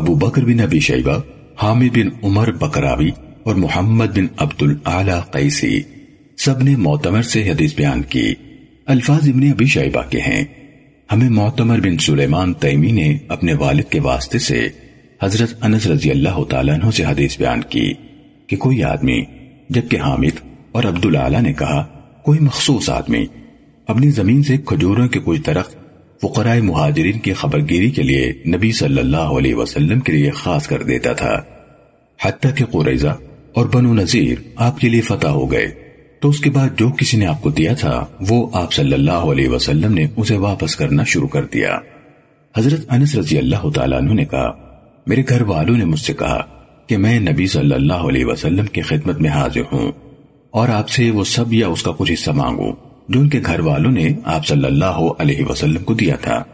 ابو بکر بن ابی شیبہ، حامد بن عمر بکراوی اور محمد بن عبد العلی قیسی سب نے معتمر سے حدیث بیان کی۔ الفاظ ابن ابی شیبہ کے ہیں۔ ہمیں معتمر بن سلیمان تیمی نے اپنے والد کے واسطے سے حضرت انس رضی اللہ تعالیٰ عنہ سے حدیث بیان کی کہ کوئی آدمی، جبکہ حامد اور عبدالعلا نے کہا، کوئی مخصوص آدمی اپنی زمین سے کھجوروں کے کچھ درخت فقراء مہاجرین کی خبرگیری کے لیے نبی صلی اللہ علیہ وسلم کے لیے خاص کر دیتا تھا۔ حتیٰ کہ قریضہ اور بنو نذیر آپ کے لیے فتح ہو گئے۔ تو اس کے بعد جو کسی نے آپ کو دیا تھا، وہ آپ صلی اللہ علیہ وسلم نے اسے واپس کرنا شروع کر دیا۔ حضرت انس رضی اللہ تعالیٰ عنہ نے کہا، میرے گھر والوں نے مجھ سے کہا کہ میں نبی صلی اللہ علیہ وسلم کی خدمت میں حاضر ہوں اور آپ سے وہ سب یا اس کا کچھ حصہ مانگوں۔ جو ان کے گھر والوں نے آپ صلی اللہ علیہ وسلم کو دیا تھا۔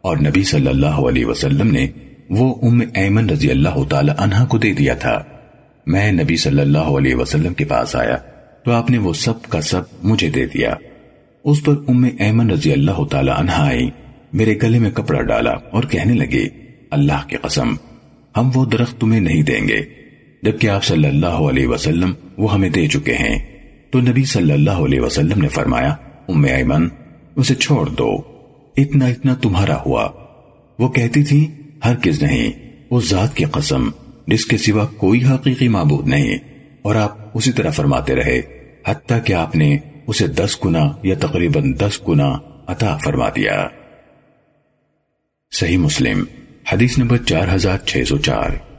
اور نبی صلی اللہ علیہ وسلم نے وہ ام ایمن رضی اللہ تعالی عنہ کو دے دیا تھا۔ میں نبی صلی اللہ علیہ وسلم کے پاس آیا تو آپ نے وہ سب کا سب مجھے دے دیا۔ اس پر ام ایمن رضی اللہ تعالی عنہ آئی میرے گلے میں کپڑا ڈالا اور کہنے لگے، اللہ کی قسم، ہم وہ درخت تمہیں نہیں دیں گے، جبکہ آپ صلی اللہ علیہ وسلم وہ ہمیں دے چکے ہیں۔ تو نبی صلی اللہ علیہ وسلم نے فرمایا، ام ایمن، اسے چھوڑ دو۔ اتنا اتنا تمہارا ہوا۔ وہ کہتی تھی ہر کس نہیں اس ذات کی قسم، جس کے سوا کوئی حقیقی معبود نہیں۔ اور آپ اسی طرح فرماتے رہے، حتیٰ کہ آپ نے اسے دس گنا یا تقریباً دس گنا عطا فرما دیا۔ صحیح مسلم، حدیث نمبر چار ہزار چھ سو چار۔